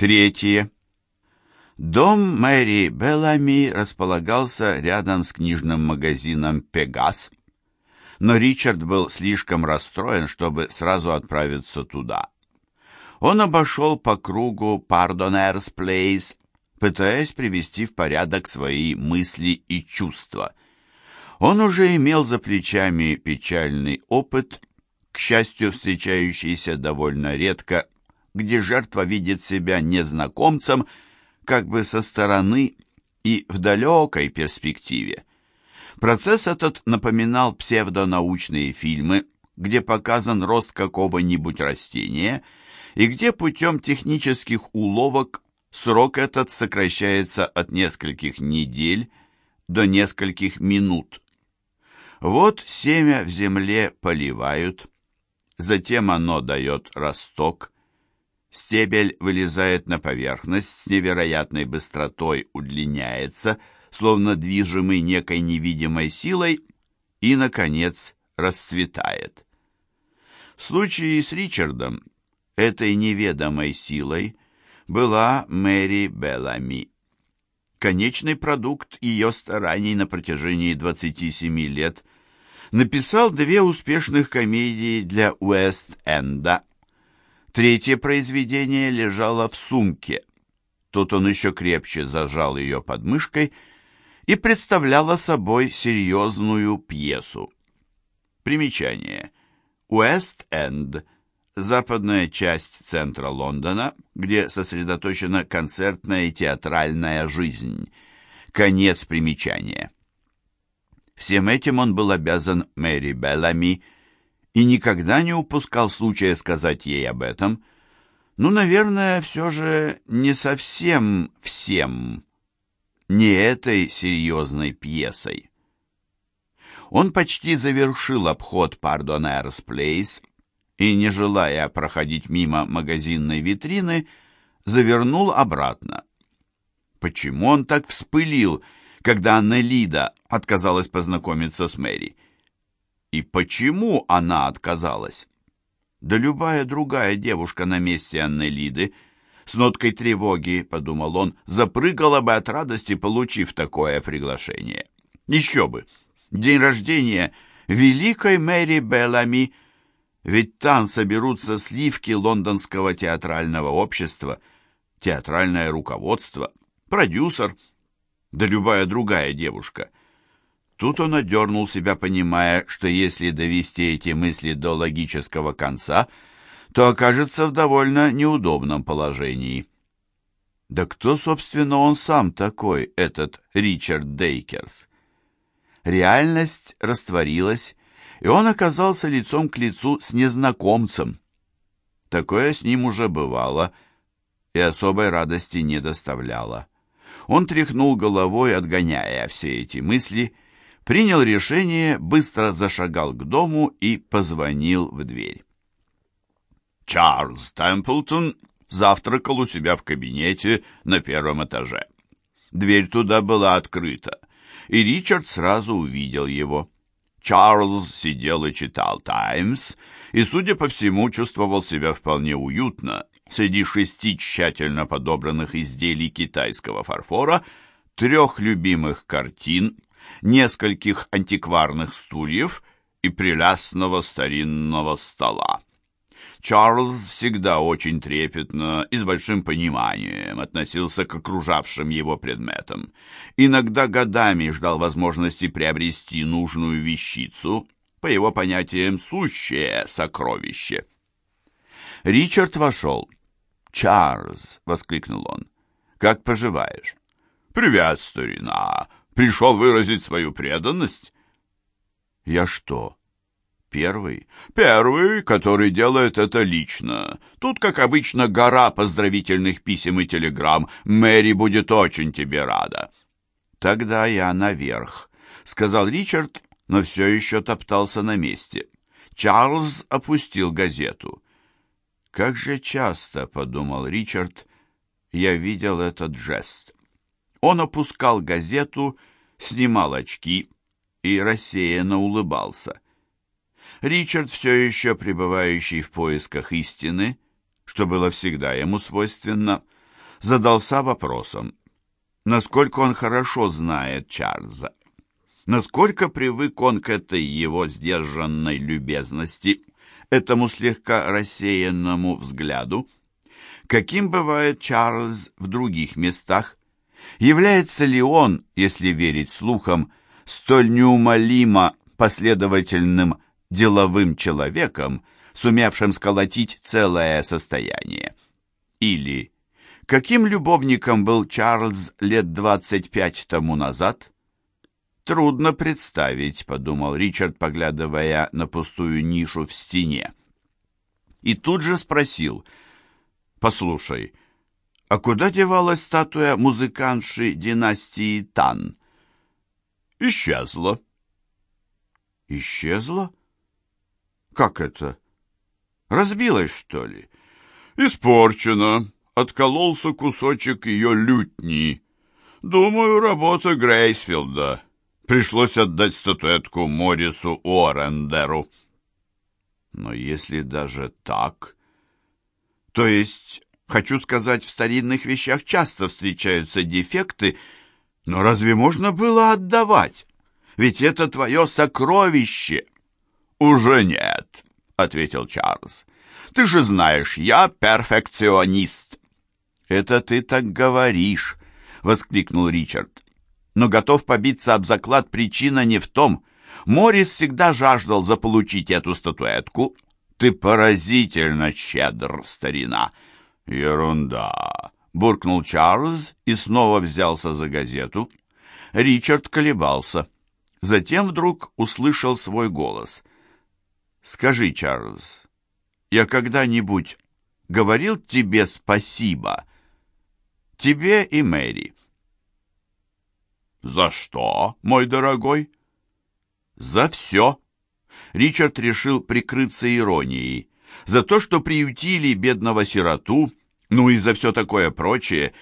Третье. Дом Мэри Беллами располагался рядом с книжным магазином «Пегас», но Ричард был слишком расстроен, чтобы сразу отправиться туда. Он обошел по кругу Пардонерс Плейс, пытаясь привести в порядок свои мысли и чувства. Он уже имел за плечами печальный опыт, к счастью, встречающийся довольно редко, где жертва видит себя незнакомцем, как бы со стороны и в далекой перспективе. Процесс этот напоминал псевдонаучные фильмы, где показан рост какого-нибудь растения и где путем технических уловок срок этот сокращается от нескольких недель до нескольких минут. Вот семя в земле поливают, затем оно дает росток, стебель вылезает на поверхность с невероятной быстротой, удлиняется – словно движимый некой невидимой силой, и, наконец, расцветает. В случае с Ричардом этой неведомой силой была Мэри Беллами. Конечный продукт ее стараний на протяжении 27 лет написал две успешных комедии для Уэст-Энда. Третье произведение лежало в сумке. Тут он еще крепче зажал ее под мышкой и представляла собой серьезную пьесу. Примечание. Уэст-Энд – западная часть центра Лондона, где сосредоточена концертная и театральная жизнь. Конец примечания. Всем этим он был обязан Мэри Беллами и никогда не упускал случая сказать ей об этом. Ну, наверное, все же не совсем всем не этой серьезной пьесой. Он почти завершил обход Pardoners Place и, не желая проходить мимо магазинной витрины, завернул обратно. Почему он так вспылил, когда Аннелида отказалась познакомиться с Мэри? И почему она отказалась? Да любая другая девушка на месте Аннелиды – с ноткой тревоги, подумал он, запрыгала бы от радости, получив такое приглашение. Еще бы! День рождения великой Мэри Беллами, ведь там соберутся сливки лондонского театрального общества, театральное руководство, продюсер, да любая другая девушка. Тут он одернул себя, понимая, что если довести эти мысли до логического конца — то окажется в довольно неудобном положении. Да кто, собственно, он сам такой, этот Ричард Дейкерс? Реальность растворилась, и он оказался лицом к лицу с незнакомцем. Такое с ним уже бывало и особой радости не доставляло. Он тряхнул головой, отгоняя все эти мысли, принял решение, быстро зашагал к дому и позвонил в дверь. Чарльз Темплтон завтракал у себя в кабинете на первом этаже. Дверь туда была открыта, и Ричард сразу увидел его. Чарльз сидел и читал «Таймс», и, судя по всему, чувствовал себя вполне уютно среди шести тщательно подобранных изделий китайского фарфора, трех любимых картин, нескольких антикварных стульев и прелестного старинного стола. Чарльз всегда очень трепетно и с большим пониманием относился к окружавшим его предметам. Иногда годами ждал возможности приобрести нужную вещицу, по его понятиям, сущее сокровище. Ричард вошел. «Чарльз!» — воскликнул он. «Как поживаешь?» «Привет, старина! Пришел выразить свою преданность?» «Я что, Первый. Первый, который делает это лично. Тут, как обычно, гора поздравительных писем и телеграмм. Мэри будет очень тебе рада. Тогда я наверх, сказал Ричард, но все еще топтался на месте. Чарльз опустил газету. Как же часто, подумал Ричард, я видел этот жест. Он опускал газету, снимал очки и рассеянно улыбался. Ричард, все еще пребывающий в поисках истины, что было всегда ему свойственно, задался вопросом, насколько он хорошо знает Чарльза, насколько привык он к этой его сдержанной любезности, этому слегка рассеянному взгляду, каким бывает Чарльз в других местах, является ли он, если верить слухам, столь неумолимо последовательным деловым человеком, сумевшим сколотить целое состояние. Или каким любовником был Чарльз лет двадцать пять тому назад? Трудно представить, подумал Ричард, поглядывая на пустую нишу в стене. И тут же спросил, «Послушай, а куда девалась статуя музыкантши династии Тан?» «Исчезла». «Исчезла? Как это?» Разбилась, что ли? Испорчена. Откололся кусочек ее лютни. Думаю, работа Грейсфилда. Пришлось отдать статуэтку Морису Уоррендеру. Но если даже так... То есть, хочу сказать, в старинных вещах часто встречаются дефекты, но разве можно было отдавать? Ведь это твое сокровище. Уже нет ответил Чарльз. «Ты же знаешь, я перфекционист». «Это ты так говоришь», — воскликнул Ричард. «Но готов побиться об заклад, причина не в том. Морис всегда жаждал заполучить эту статуэтку. Ты поразительно щедр, старина». «Ерунда», — буркнул Чарльз и снова взялся за газету. Ричард колебался. Затем вдруг услышал свой голос. Скажи, Чарльз, я когда-нибудь говорил тебе спасибо? Тебе и Мэри. За что, мой дорогой? За все. Ричард решил прикрыться иронией. За то, что приютили бедного сироту, ну и за все такое прочее.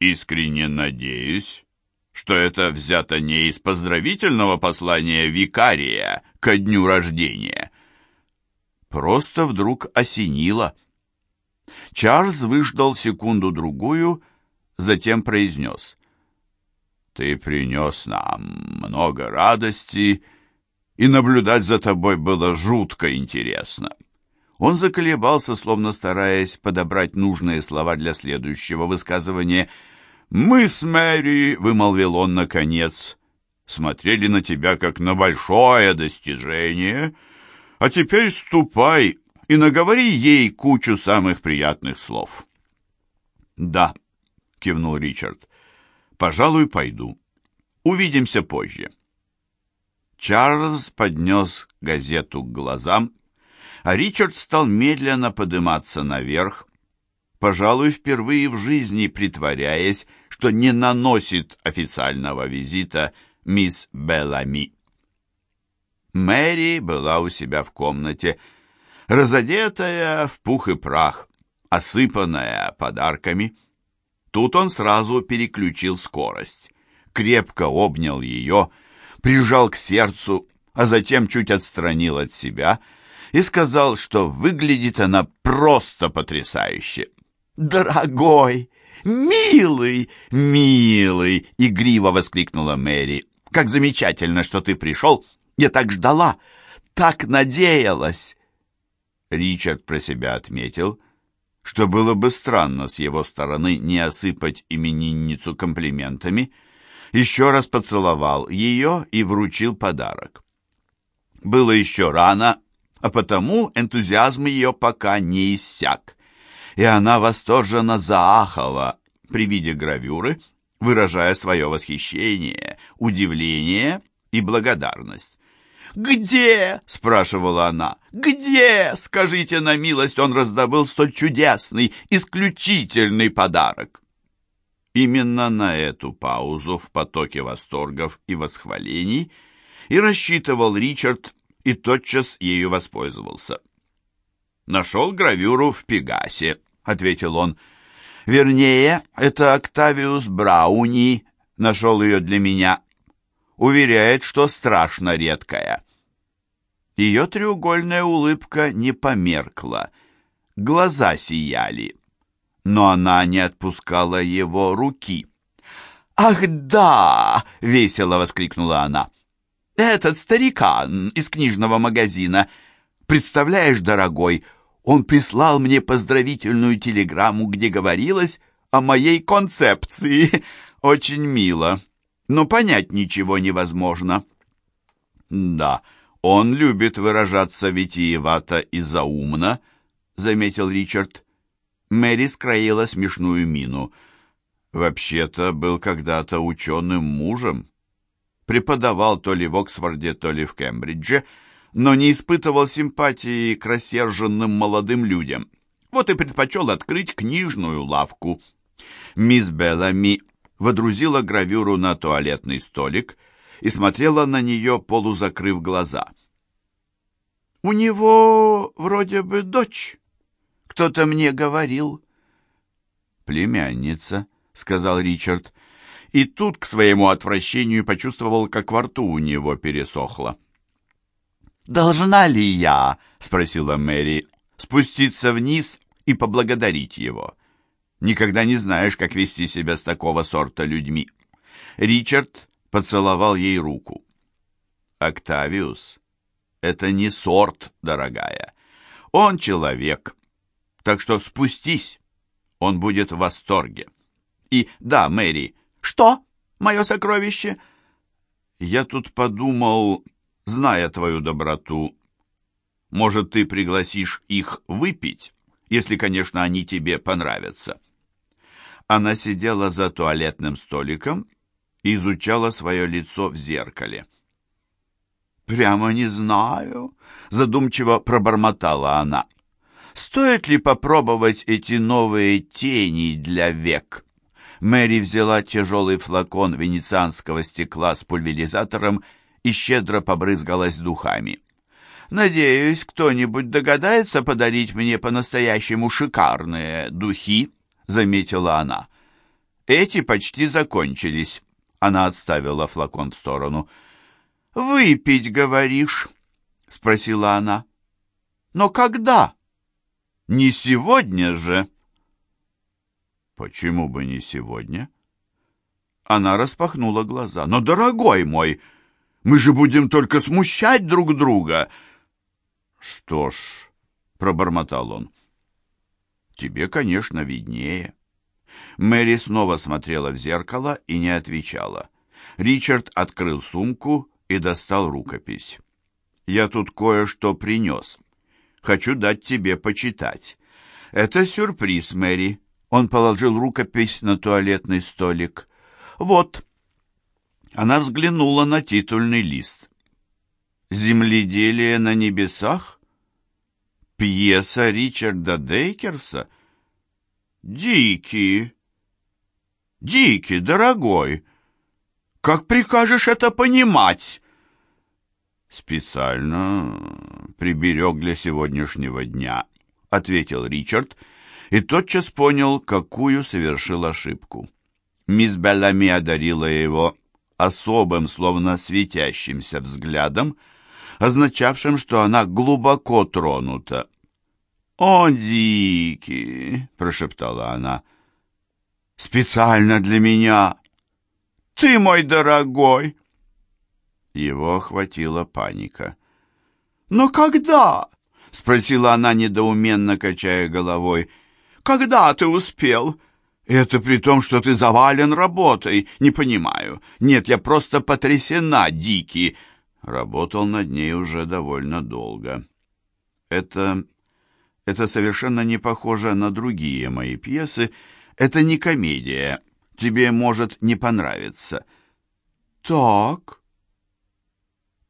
Искренне надеюсь, что это взято не из поздравительного послания викария ко дню рождения. Просто вдруг осенило. Чарльз выждал секунду-другую, затем произнес. «Ты принес нам много радости, и наблюдать за тобой было жутко интересно». Он заколебался, словно стараясь подобрать нужные слова для следующего высказывания — «Мы с Мэри», — вымолвил он наконец, — «смотрели на тебя как на большое достижение, а теперь ступай и наговори ей кучу самых приятных слов». «Да», — кивнул Ричард, — «пожалуй, пойду. Увидимся позже». Чарльз поднес газету к глазам, а Ричард стал медленно подниматься наверх, пожалуй, впервые в жизни притворяясь, что не наносит официального визита мисс Беллами. Мэри была у себя в комнате, разодетая в пух и прах, осыпанная подарками. Тут он сразу переключил скорость, крепко обнял ее, прижал к сердцу, а затем чуть отстранил от себя и сказал, что выглядит она просто потрясающе дорогой, милый, милый!» — игриво воскликнула Мэри. «Как замечательно, что ты пришел! Я так ждала, так надеялась!» Ричард про себя отметил, что было бы странно с его стороны не осыпать именинницу комплиментами, еще раз поцеловал ее и вручил подарок. Было еще рано, а потому энтузиазм ее пока не иссяк и она восторженно заахала при виде гравюры, выражая свое восхищение, удивление и благодарность. «Где?» — спрашивала она. «Где, скажите на милость, он раздобыл столь чудесный, исключительный подарок?» Именно на эту паузу в потоке восторгов и восхвалений и рассчитывал Ричард и тотчас ею воспользовался. Нашел гравюру в Пегасе, ответил он. «Вернее, это Октавиус Брауни нашел ее для меня. Уверяет, что страшно редкая». Ее треугольная улыбка не померкла. Глаза сияли. но она не отпускала его руки. «Ах, да!» — весело воскликнула она. «Этот старикан из книжного магазина. Представляешь, дорогой, он прислал мне поздравительную телеграмму, где говорилось о моей концепции. Очень мило, но понять ничего невозможно». «Да, он любит выражаться витиевато и заумно», — заметил Ричард. Мэри скроила смешную мину. «Вообще-то был когда-то ученым мужем. Преподавал то ли в Оксфорде, то ли в Кембридже, но не испытывал симпатии к рассерженным молодым людям. Вот и предпочел открыть книжную лавку». Мисс Беллами водрузила гравюру на туалетный столик и смотрела на нее, полузакрыв глаза. «У него вроде бы дочь», кто-то мне говорил». «Племянница», — сказал Ричард. И тут, к своему отвращению, почувствовал, как во рту у него пересохло. «Должна ли я?» — спросила Мэри. «Спуститься вниз и поблагодарить его. Никогда не знаешь, как вести себя с такого сорта людьми». Ричард поцеловал ей руку. «Октавиус, это не сорт, дорогая. Он человек, так что спустись, он будет в восторге. И да, Мэри, что, мое сокровище? Я тут подумал, зная твою доброту, может, ты пригласишь их выпить, если, конечно, они тебе понравятся. Она сидела за туалетным столиком и изучала свое лицо в зеркале. «Прямо не знаю», — задумчиво пробормотала она. Стоит ли попробовать эти новые тени для век? Мэри взяла тяжелый флакон венецианского стекла с пульверизатором и щедро побрызгалась духами. «Надеюсь, кто-нибудь догадается подарить мне по-настоящему шикарные духи», — заметила она. «Эти почти закончились». Она отставила флакон в сторону. «Выпить, говоришь?» — спросила она. «Но когда?» Не сегодня же. Почему бы не сегодня? Она распахнула глаза. Но, дорогой мой, мы же будем только смущать друг друга. Что ж, пробормотал он. Тебе, конечно, виднее. Мэри снова смотрела в зеркало и не отвечала. Ричард открыл сумку и достал рукопись. «Я тут кое-что принес». Хочу дать тебе почитать. Это сюрприз, Мэри. Он положил рукопись на туалетный столик. Вот. Она взглянула на титульный лист. «Земледелие на небесах?» Пьеса Ричарда Дейкерса? Дикий. Дикий, дорогой. Как прикажешь это понимать? «Специально приберег для сегодняшнего дня», — ответил Ричард, и тотчас понял, какую совершил ошибку. Мисс Беллами одарила его особым, словно светящимся взглядом, означавшим, что она глубоко тронута. «О, Дики!» — прошептала она. «Специально для меня! Ты мой дорогой!» Его охватила паника. «Но когда?» — спросила она, недоуменно качая головой. «Когда ты успел?» «Это при том, что ты завален работой. Не понимаю. Нет, я просто потрясена, Дики». Работал над ней уже довольно долго. «Это... это совершенно не похоже на другие мои пьесы. Это не комедия. Тебе может не понравиться». «Так»,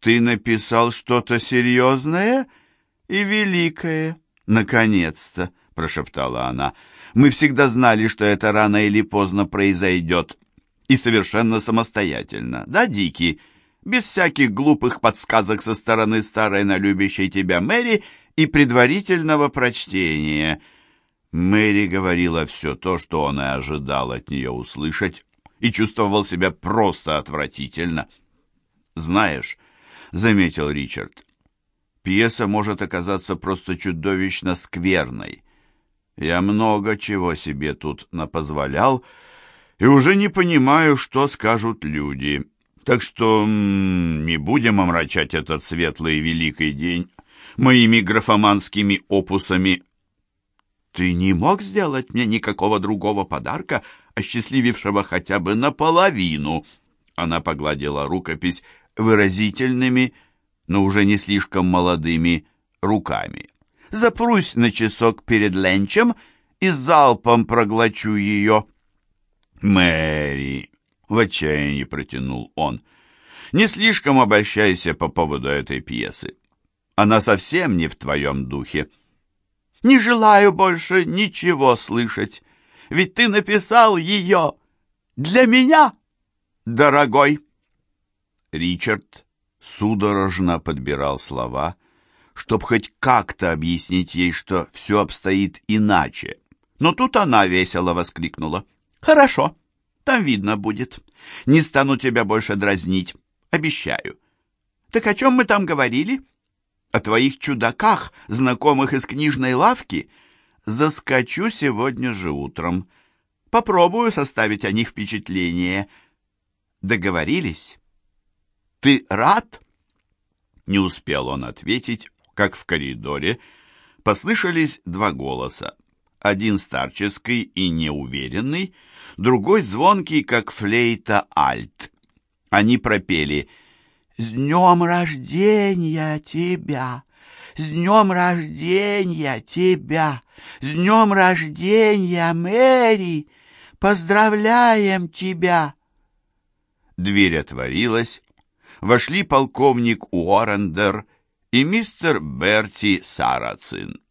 ты написал что-то серьезное и великое. Наконец-то, прошептала она. Мы всегда знали, что это рано или поздно произойдет. И совершенно самостоятельно. Да, Дики? Без всяких глупых подсказок со стороны старой на любящей тебя Мэри и предварительного прочтения. Мэри говорила все то, что он и ожидал от нее услышать, и чувствовал себя просто отвратительно. Знаешь, — заметил Ричард. «Пьеса может оказаться просто чудовищно скверной. Я много чего себе тут напозволял, и уже не понимаю, что скажут люди. Так что не будем омрачать этот светлый и великий день моими графоманскими опусами. Ты не мог сделать мне никакого другого подарка, осчастливившего хотя бы наполовину. Она погладила рукопись выразительными, но уже не слишком молодыми руками. Запрусь на часок перед ленчем и залпом проглочу ее. «Мэри!» — в отчаянии протянул он. «Не слишком обольщайся по поводу этой пьесы. Она совсем не в твоем духе». «Не желаю больше ничего слышать, ведь ты написал ее для меня, дорогой». Ричард судорожно подбирал слова, чтобы хоть как-то объяснить ей, что все обстоит иначе. Но тут она весело воскликнула. «Хорошо, там видно будет. Не стану тебя больше дразнить, обещаю. Так о чем мы там говорили? О твоих чудаках, знакомых из книжной лавки? Заскочу сегодня же утром. Попробую составить о них впечатление. Договорились? Ты рад?» Не успел он ответить, как в коридоре послышались два голоса один старческий и неуверенный, другой звонкий, как флейта альт. Они пропели «С днем рождения тебя! С днем рождения тебя! С днем рождения, Мэри! Поздравляем тебя!» Дверь отворилась, вошли полковник Уоррендер и мистер Берти Сарацин.